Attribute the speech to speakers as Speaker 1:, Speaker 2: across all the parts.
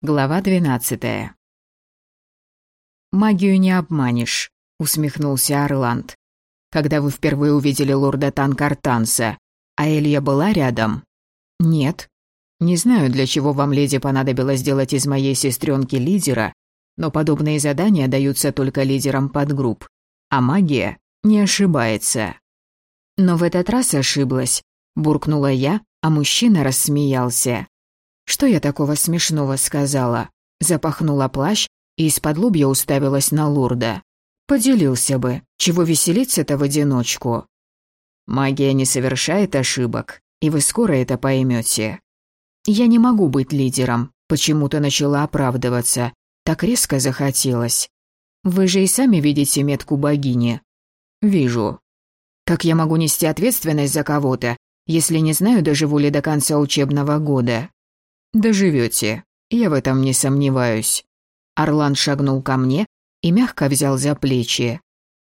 Speaker 1: Глава двенадцатая. «Магию не обманешь», — усмехнулся Орланд. «Когда вы впервые увидели лорда Танкартанса, а Элья была рядом?» «Нет. Не знаю, для чего вам, леди, понадобилось сделать из моей сестренки лидера, но подобные задания даются только лидерам подгрупп, а магия не ошибается». «Но в этот раз ошиблась», — буркнула я, а мужчина рассмеялся. Что я такого смешного сказала? Запахнула плащ и из-под лобья уставилась на лорда. Поделился бы, чего веселиться-то в одиночку. Магия не совершает ошибок, и вы скоро это поймете. Я не могу быть лидером, почему-то начала оправдываться. Так резко захотелось. Вы же и сами видите метку богини. Вижу. Как я могу нести ответственность за кого-то, если не знаю, доживу ли до конца учебного года? «Доживете, я в этом не сомневаюсь». Орлан шагнул ко мне и мягко взял за плечи.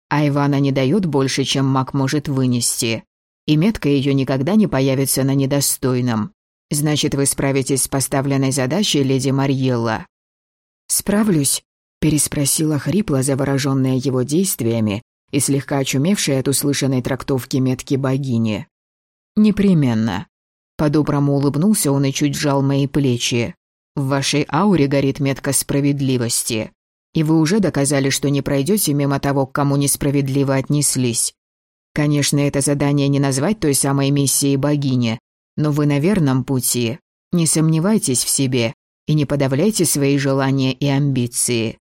Speaker 1: А Ивана не дает больше, чем маг может вынести. И метка ее никогда не появится на недостойном. Значит, вы справитесь с поставленной задачей, леди Марьелла. «Справлюсь?» – переспросила хрипло, завороженная его действиями и слегка очумевшая от услышанной трактовки метки богини. «Непременно. По-доброму улыбнулся он и чуть сжал мои плечи. «В вашей ауре горит метка справедливости. И вы уже доказали, что не пройдете мимо того, к кому несправедливо отнеслись. Конечно, это задание не назвать той самой миссией богини, но вы на верном пути. Не сомневайтесь в себе и не подавляйте свои желания и амбиции».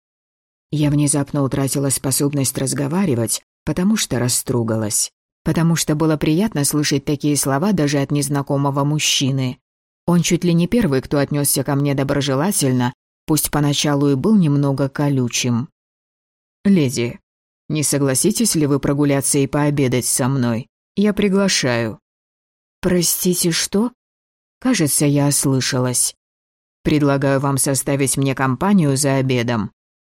Speaker 1: Я внезапно утратила способность разговаривать, потому что растругалась потому что было приятно слышать такие слова даже от незнакомого мужчины. Он чуть ли не первый, кто отнесся ко мне доброжелательно, пусть поначалу и был немного колючим. «Леди, не согласитесь ли вы прогуляться и пообедать со мной? Я приглашаю». «Простите, что?» «Кажется, я ослышалась. Предлагаю вам составить мне компанию за обедом.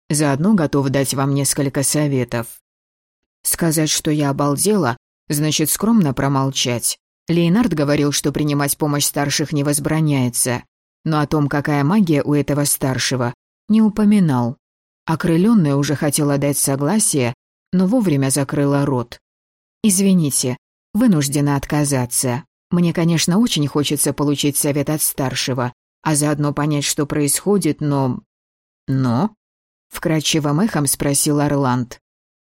Speaker 1: Заодно готов дать вам несколько советов». Сказать, что я обалдела, Значит, скромно промолчать. Лейнард говорил, что принимать помощь старших не возбраняется. Но о том, какая магия у этого старшего, не упоминал. Окрылённая уже хотела дать согласие, но вовремя закрыла рот. «Извините, вынуждена отказаться. Мне, конечно, очень хочется получить совет от старшего, а заодно понять, что происходит, но...» «Но?» — вкрадчивым эхом спросил Орланд.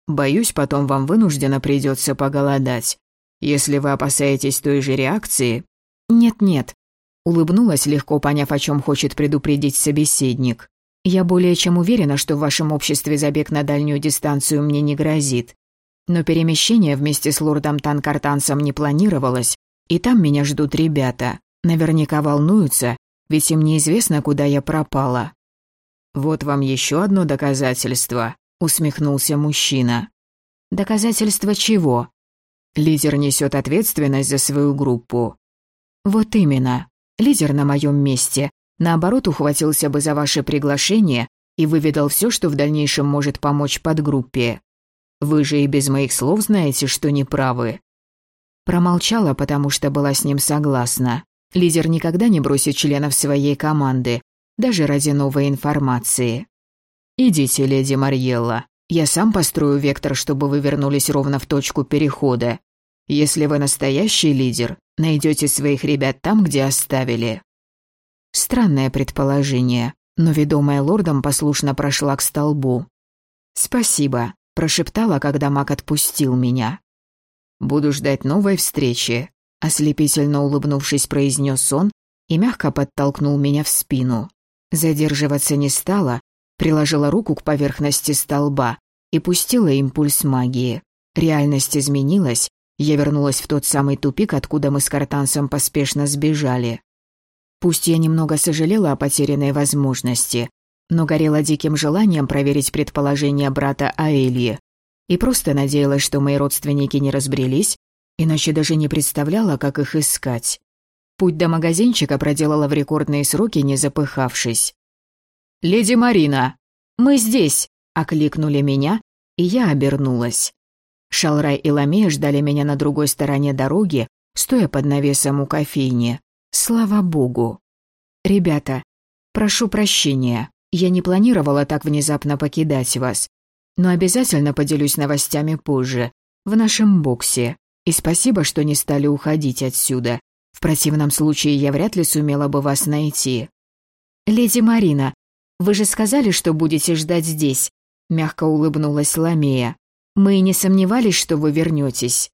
Speaker 1: Боюсь, потом вам вынужденно придется поголодать. Если вы опасаетесь той же реакции...» «Нет-нет», — улыбнулась, легко поняв, о чем хочет предупредить собеседник. «Я более чем уверена, что в вашем обществе забег на дальнюю дистанцию мне не грозит. Но перемещение вместе с лордом Танкартансом не планировалось, и там меня ждут ребята. Наверняка волнуются, ведь им неизвестно, куда я пропала». «Вот вам еще одно доказательство», усмехнулся мужчина. Доказательство чего? Лидер несет ответственность за свою группу. Вот именно. Лидер на моем месте, наоборот, ухватился бы за ваше приглашение и выведал все, что в дальнейшем может помочь подгруппе. Вы же и без моих слов знаете, что не правы. Промолчала, потому что была с ним согласна. Лидер никогда не бросит членов своей команды, даже ради новой информации. «Идите, леди Марьелла. Я сам построю вектор, чтобы вы вернулись ровно в точку перехода. Если вы настоящий лидер, найдете своих ребят там, где оставили». Странное предположение, но ведомая лордом послушно прошла к столбу. «Спасибо», – прошептала, когда маг отпустил меня. «Буду ждать новой встречи», – ослепительно улыбнувшись, произнес он и мягко подтолкнул меня в спину. Задерживаться не стала, приложила руку к поверхности столба и пустила импульс магии. Реальность изменилась, я вернулась в тот самый тупик, откуда мы с Картансом поспешно сбежали. Пусть я немного сожалела о потерянной возможности, но горела диким желанием проверить предположения брата Аэльи и просто надеялась, что мои родственники не разбрелись, иначе даже не представляла, как их искать. Путь до магазинчика проделала в рекордные сроки, не запыхавшись. «Леди Марина!» «Мы здесь!» — окликнули меня, и я обернулась. Шалрай и Ламея ждали меня на другой стороне дороги, стоя под навесом у кофейни. Слава богу! «Ребята, Прошу прощения, я не планировала так внезапно покидать вас, но обязательно поделюсь новостями позже, в нашем боксе. И спасибо, что не стали уходить отсюда. В противном случае я вряд ли сумела бы вас найти. Леди Марина, вы же сказали, что будете ждать здесь, мягко улыбнулась Ламея. Мы и не сомневались, что вы вернетесь.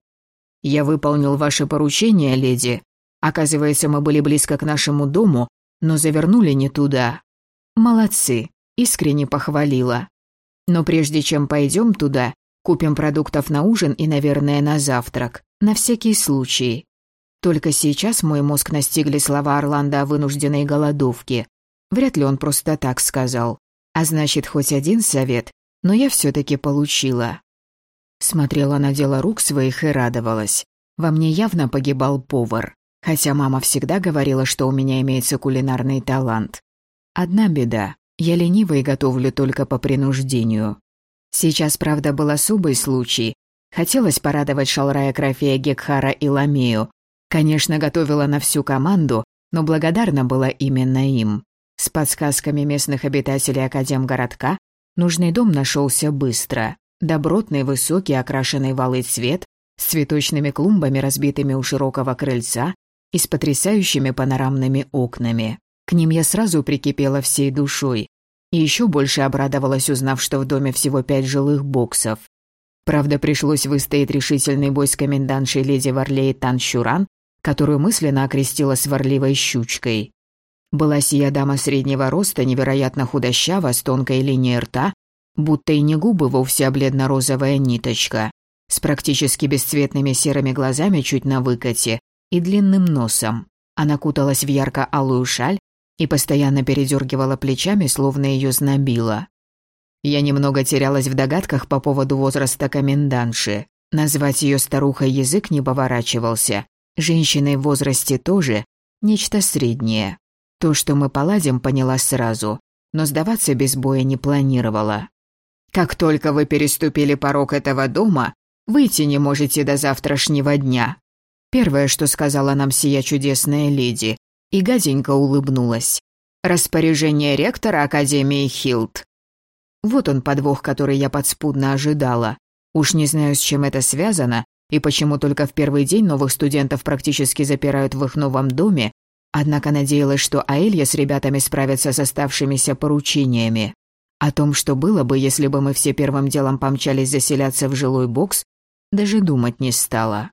Speaker 1: Я выполнил ваше поручение, леди. Оказывается, мы были близко к нашему дому, но завернули не туда. Молодцы, искренне похвалила. Но прежде чем пойдем туда, купим продуктов на ужин и, наверное, на завтрак, на всякий случай. Только сейчас мой мозг настигли слова Орландо о вынужденной голодовке. Вряд ли он просто так сказал. А значит, хоть один совет, но я все таки получила. Смотрела на дело рук своих и радовалась. Во мне явно погибал повар, хотя мама всегда говорила, что у меня имеется кулинарный талант. Одна беда. Я ленива и готовлю только по принуждению. Сейчас, правда, был особый случай. Хотелось порадовать Шалрая Крафея Гекхара и Ламею. Конечно, готовила на всю команду, но благодарна была именно им. С подсказками местных обитателей Академгородка нужный дом нашелся быстро. Добротный, высокий, окрашенный валый цвет, с цветочными клумбами, разбитыми у широкого крыльца и с потрясающими панорамными окнами. К ним я сразу прикипела всей душой. И еще больше обрадовалась, узнав, что в доме всего пять жилых боксов. Правда, пришлось выстоять решительный бой с комендантшей леди Варлей Таншуран, которую мысленно окрестила сварливой щучкой. Была сия дама среднего роста, невероятно худощава, с тонкой линией рта, будто и не губы вовсе, а бледно-розовая ниточка, с практически бесцветными серыми глазами чуть на выкате и длинным носом. Она куталась в ярко-алую шаль и постоянно передергивала плечами, словно ее знобило. Я немного терялась в догадках по поводу возраста комендантши. Назвать ее старухой язык не поворачивался. Женщиной в возрасте тоже нечто среднее. То, что мы поладим, поняла сразу, но сдаваться без боя не планировала. Как только вы переступили порог этого дома, выйти не можете до завтрашнего дня. Первое, что сказала нам сия чудесная леди, и гаденько улыбнулась. Распоряжение ректора Академии Хилт. Вот он подвох, который я подспудно ожидала. Уж не знаю, с чем это связано, и почему только в первый день новых студентов практически запирают в их новом доме, однако надеялась, что Аэлья с ребятами справится с оставшимися поручениями. О том, что было бы, если бы мы все первым делом помчались заселяться в жилой бокс, даже думать не стала.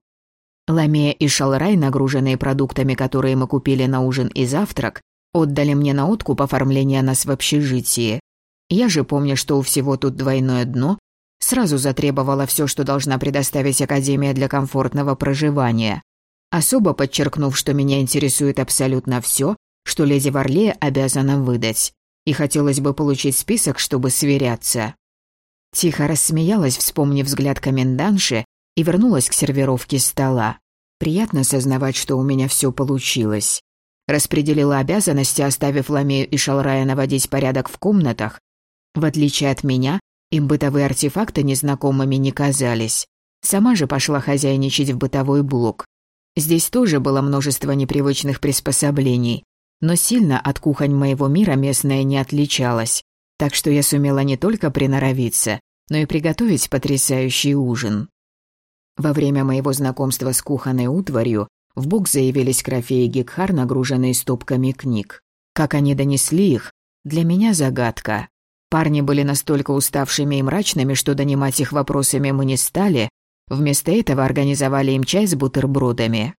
Speaker 1: Ламея и Шалрай, нагруженные продуктами, которые мы купили на ужин и завтрак, отдали мне на откуп оформление нас в общежитии. Я же помню, что у всего тут двойное дно, сразу затребовала все, что должна предоставить Академия для комфортного проживания. Особо подчеркнув, что меня интересует абсолютно все, что леди Варлея обязана выдать и хотелось бы получить список, чтобы сверяться. Тихо рассмеялась, вспомнив взгляд комендантши, и вернулась к сервировке стола. Приятно сознавать, что у меня все получилось. Распределила обязанности, оставив Ламею и Шалрая наводить порядок в комнатах. В отличие от меня, им бытовые артефакты незнакомыми не казались. Сама же пошла хозяйничать в бытовой блок. Здесь тоже было множество непривычных приспособлений, но сильно от кухонь моего мира местная не отличалась, так что я сумела не только приноровиться, но и приготовить потрясающий ужин. Во время моего знакомства с кухонной утварью в бок заявились Крафей и Гекхар, нагруженные стопками книг. Как они донесли их, для меня загадка. Парни были настолько уставшими и мрачными, что донимать их вопросами мы не стали, вместо этого организовали им чай с бутербродами.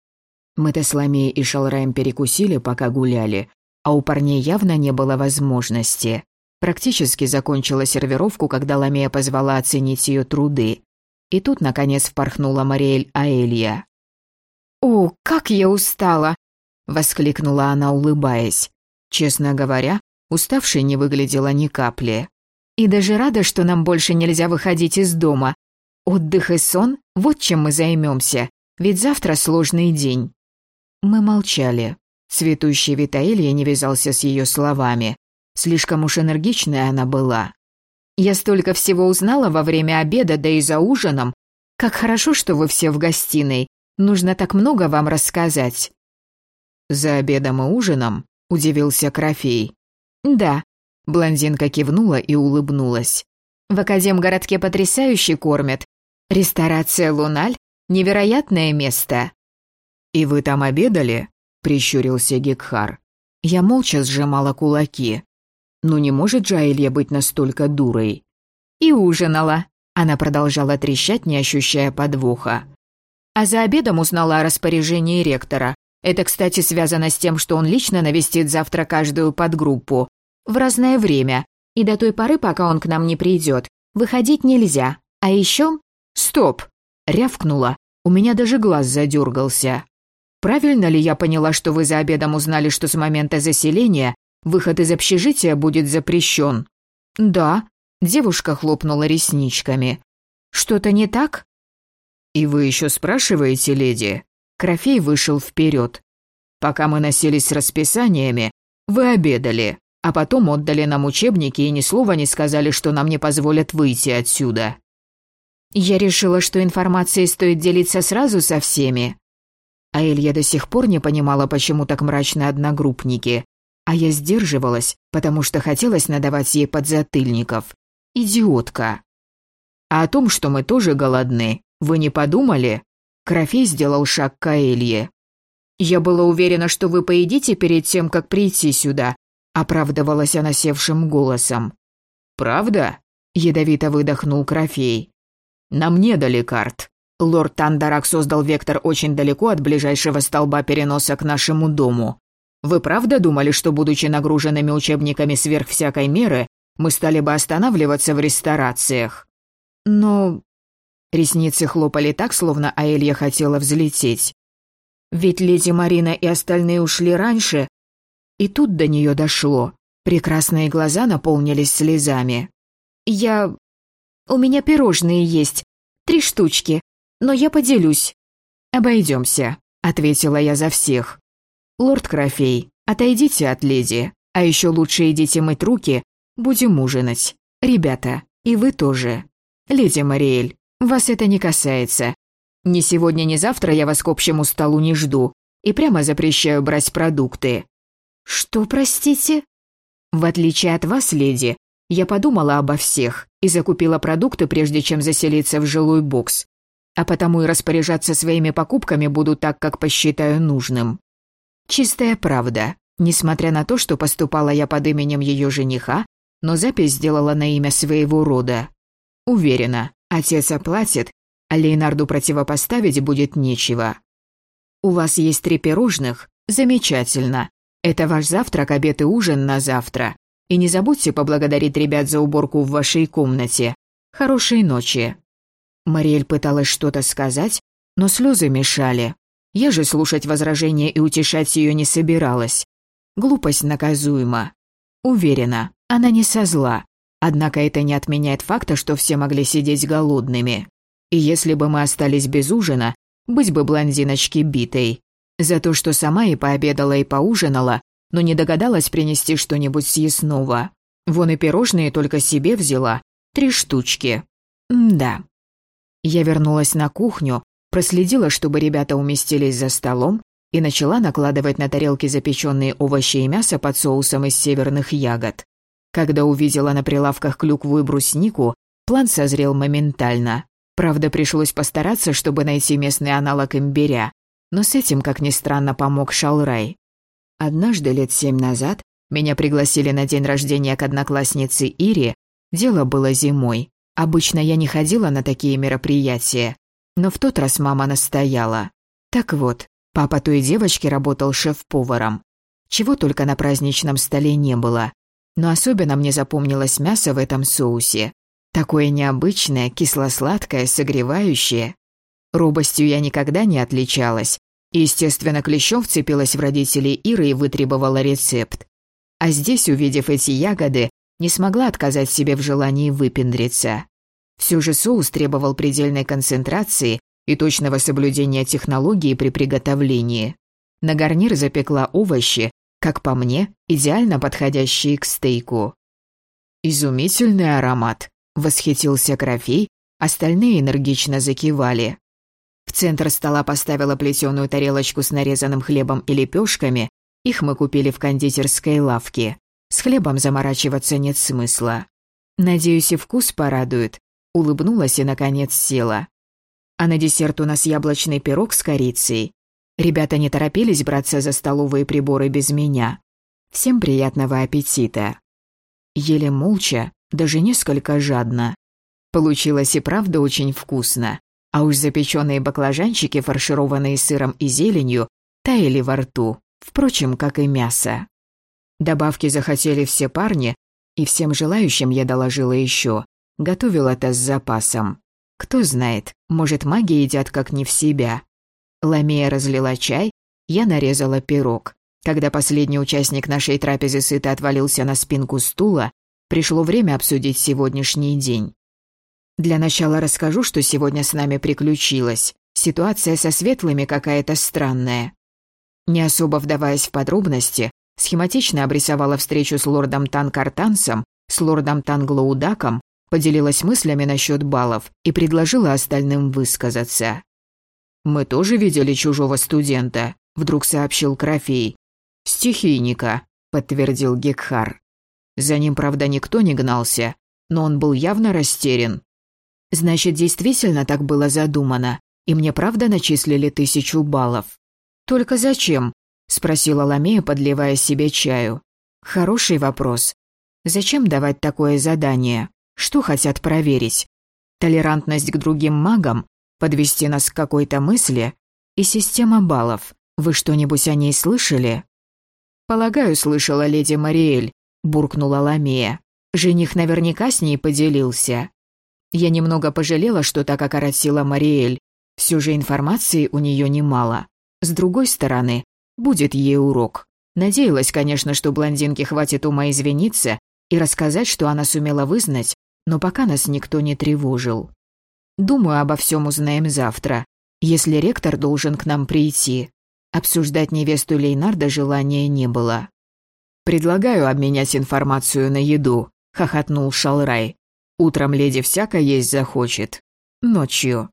Speaker 1: Мы-то с Ламией и Шалраем перекусили, пока гуляли, а у парней явно не было возможности. Практически закончила сервировку, когда Ламия позвала оценить ее труды. И тут, наконец, впорхнула Мариэль Аэлья. «О, как я устала!» — воскликнула она, улыбаясь. Честно говоря, уставшей не выглядела ни капли. «И даже рада, что нам больше нельзя выходить из дома. Отдых и сон — вот чем мы займемся, ведь завтра сложный день». Мы молчали. Цветущий Витаэлья не вязался с ее словами. Слишком уж энергичная она была. «Я столько всего узнала во время обеда, да и за ужином. Как хорошо, что вы все в гостиной. Нужно так много вам рассказать». «За обедом и ужином?» – удивился Крофей. «Да», — блондинка кивнула и улыбнулась. «В Академгородке потрясающе кормят. Ресторация «Луналь» — невероятное место».
Speaker 2: «И вы там обедали?» — прищурился Гекхар. Я молча сжимала кулаки. Ну не может же Аэлья быть настолько дурой?
Speaker 1: И ужинала. Она продолжала трещать, не ощущая подвоха. А за обедом узнала о распоряжении ректора. Это, кстати, связано с тем, что он лично навестит завтра каждую подгруппу. В разное время. И до той поры, пока он к нам не придет. Выходить нельзя. А еще... Стоп! Рявкнула. У меня даже глаз задергался. Правильно ли я поняла, что вы за обедом узнали, что с момента заселения Выход из общежития будет запрещен». «Да», — девушка хлопнула ресничками. «Что-то не так?»
Speaker 2: «И вы еще спрашиваете, леди?» Крофей вышел вперед. «Пока мы носились с расписаниями, вы обедали, а потом отдали нам учебники и ни слова не сказали, что нам не позволят выйти отсюда».
Speaker 1: «Я решила, что информацией стоит делиться сразу со всеми».
Speaker 2: А Илья до сих пор не понимала, почему так мрачны одногруппники. А я сдерживалась, потому что хотелось надавать ей подзатыльников. Идиотка. А о том, что мы тоже голодны, вы не подумали? Крофей сделал шаг к Аэлье.
Speaker 1: «Я была уверена, что вы поедите перед тем, как прийти сюда», — оправдывалась она севшим голосом.
Speaker 2: «Правда?» — ядовито выдохнул Крофей. «Нам не дали карт. Лорд Тандарак создал вектор очень далеко от ближайшего столба переноса к нашему дому. Вы правда думали, что, будучи нагруженными учебниками сверх всякой меры, мы стали бы останавливаться в ресторациях?»
Speaker 1: «Но...»
Speaker 2: Ресницы хлопали так, словно Аэлья хотела взлететь.
Speaker 1: «Ведь леди Марина и остальные ушли раньше».
Speaker 2: И тут до нее дошло. Прекрасные глаза наполнились слезами.
Speaker 1: «Я... У меня пирожные есть. Три штучки. Но я поделюсь».
Speaker 2: «Обойдемся», — ответила я за всех. «Лорд Крофей, отойдите от леди, а еще лучше идите мыть руки, будем ужинать. Ребята, и вы тоже. Леди Мариэль, вас это не касается. Ни сегодня, ни завтра я вас к общему столу не жду и прямо запрещаю брать продукты».
Speaker 1: «Что, простите?»
Speaker 2: «В отличие от вас, леди, я подумала обо всех и закупила продукты, прежде чем заселиться в жилой бокс. А потому и распоряжаться своими покупками буду так, как посчитаю нужным. Чистая правда. Несмотря на то, что поступала я под именем ее жениха, но запись сделала на имя своего рода. Уверена, отец оплатит, а Лейнарду противопоставить будет нечего. У вас есть три пирожных? Замечательно. Это ваш завтрак, обед и ужин на завтра. И не забудьте поблагодарить ребят за уборку в вашей комнате. Хорошей ночи. Мариэль пыталась что-то сказать, но слезы мешали. Я же слушать возражения и утешать ее не собиралась. Глупость наказуема. Уверена, она не со зла. Однако это не отменяет факта, что все могли сидеть голодными. И если бы мы остались без ужина, быть бы блондиночки битой. За то, что сама и пообедала, и поужинала, но не догадалась принести что-нибудь съестного. Вон и пирожные только себе взяла. Три штучки. М да. Я вернулась на кухню, проследила, чтобы ребята уместились за столом, и начала накладывать на тарелки запеченные овощи и мясо под соусом из северных ягод. Когда увидела на прилавках клюкву и бруснику, план созрел моментально. Правда, пришлось постараться, чтобы найти местный аналог имбиря, но с этим, как ни странно, помог Шалрай. Однажды, лет семь назад, меня пригласили на день рождения к однокласснице Ире, дело было зимой. Обычно я не ходила на такие мероприятия, но в тот раз мама настояла. Так вот, папа той девочки работал шеф-поваром. Чего только на праздничном столе не было. Но особенно мне запомнилось мясо в этом соусе. Такое необычное, кисло-сладкое, согревающее. Робостью я никогда не отличалась. Естественно, клещом вцепилась в родителей Иры и вытребовала рецепт. А здесь, увидев эти ягоды, не смогла отказать себе в желании выпендриться. Все же соус требовал предельной концентрации и точного соблюдения технологии при приготовлении. На гарнир запекла овощи, как по мне, идеально подходящие к стейку. «Изумительный аромат», — восхитился Крофей, остальные энергично закивали. Центр стола поставила плетеную тарелочку с нарезанным хлебом и лепешками, их мы купили в кондитерской лавке. С хлебом заморачиваться нет смысла. Надеюсь, и вкус порадует. Улыбнулась и, наконец, села. А на десерт у нас яблочный пирог с корицей. Ребята не торопились браться за столовые приборы без меня. Всем приятного аппетита. Еле молча, даже несколько жадно. Получилось и правда очень вкусно. А уж запеченные баклажанчики, фаршированные сыром и зеленью, таяли во рту, впрочем, как и мясо. Добавки захотели все парни, и всем желающим я доложила еще. Готовил это с запасом. Кто знает, может, маги едят как не в себя. Ламия разлила чай, я нарезала пирог. Когда последний участник нашей трапезы сыто отвалился на спинку стула, пришло время обсудить сегодняшний день. Для начала расскажу, что сегодня с нами приключилось. Ситуация со светлыми какая-то странная. Не особо вдаваясь в подробности, схематично обрисовала встречу с лордом Танкартансом, с лордом Танглоудаком, поделилась мыслями насчет баллов и предложила остальным высказаться. «Мы тоже видели чужого студента», — вдруг сообщил Крофей. «Стихийника», — подтвердил Гекхар. За ним, правда, никто не гнался, но он был явно растерян. «Значит, действительно так было задумано, и мне правда начислили тысячу баллов?» «Только зачем?» — спросила Ламея, подливая себе чаю. «Хороший вопрос. Зачем давать такое задание? Что хотят проверить? Толерантность к другим магам? Подвести нас к какой-то мысли? И система баллов. Вы что-нибудь о ней слышали?» «Полагаю, слышала леди Мариэль», — буркнула Ламея. «Жених наверняка с ней поделился». Я немного пожалела, что так окоротила Мариэль. Все же информации у нее немало. С другой стороны, будет ей урок. Надеялась, конечно, что блондинке хватит ума извиниться и рассказать, что она сумела вызнать, но пока нас никто не тревожил. Думаю, обо всем узнаем завтра, если ректор должен к нам прийти. Обсуждать невесту Лейнарда желания не было. «Предлагаю обменять информацию на еду», — хохотнул Шалрай. «Утром леди всяко есть захочет. Ночью».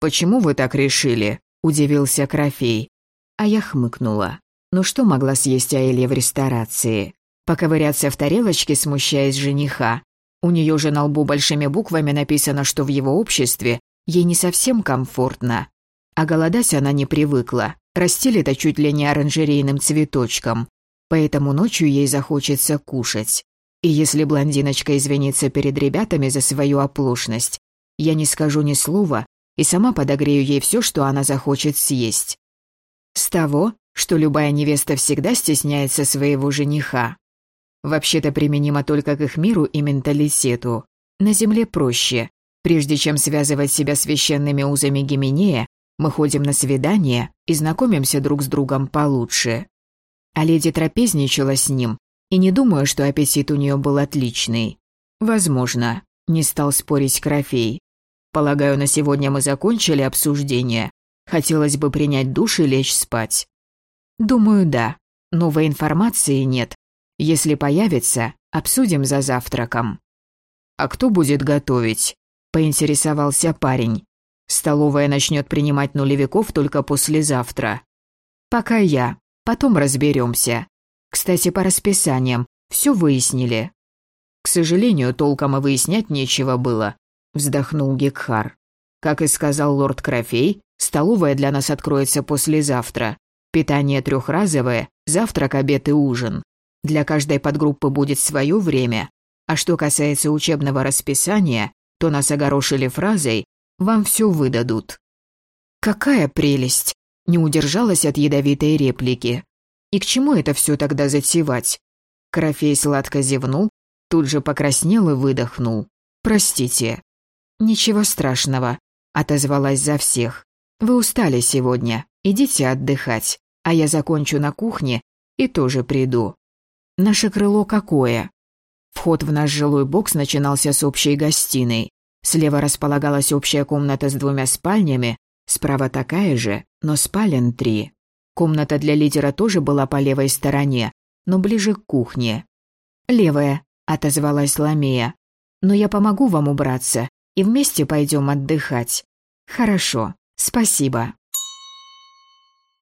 Speaker 2: «Почему вы так решили?» удивился Крофей. А я хмыкнула. Ну что могла съесть Аэлья в ресторации? Поковыряться в тарелочке, смущаясь жениха. У нее же на лбу большими буквами написано, что в его обществе ей не совсем комфортно. А голодать она не привыкла. Растили-то чуть ли не оранжерейным цветочком. Поэтому ночью ей захочется кушать. И если блондиночка извинится перед ребятами за свою оплошность, я не скажу ни слова и сама подогрею ей все, что она захочет съесть. С того, что любая невеста всегда стесняется своего жениха. Вообще-то применимо только к их миру и менталитету. На земле проще. Прежде чем связывать себя священными узами Гименея, мы ходим на свидание и знакомимся друг с другом получше. А леди трапезничала с ним, и не думаю, что аппетит у нее был отличный. Возможно, не стал спорить Крофей. Полагаю, на сегодня мы закончили обсуждение. Хотелось бы принять душ и лечь спать. Думаю, да. Новой информации нет. Если появится, обсудим за завтраком. А кто будет готовить? Поинтересовался парень. Столовая начнет принимать нулевиков только послезавтра. Пока я. Потом разберемся. Кстати, по расписаниям. Все выяснили. К сожалению, толком и выяснять нечего было вздохнул Гекхар. Как и сказал лорд Крофей, столовая для нас откроется послезавтра. Питание трехразовое, завтрак, обед и ужин. Для каждой подгруппы будет свое время. А что касается учебного расписания, то нас огорошили фразой «Вам все выдадут». Какая прелесть! Не удержалась от ядовитой реплики. И к чему это все тогда затевать? Крофей сладко зевнул, тут же покраснел и выдохнул. «Простите». «Ничего страшного», — отозвалась за всех. «Вы устали сегодня, идите отдыхать, а я закончу на кухне и тоже приду». «Наше крыло какое?» Вход в наш жилой бокс начинался с общей гостиной. Слева располагалась общая комната с двумя спальнями, справа такая же, но спален три. Комната для лидера тоже была по левой стороне, но ближе к кухне. «Левая», — отозвалась Ламия. «Но я помогу вам убраться и вместе пойдем отдыхать. Хорошо, спасибо.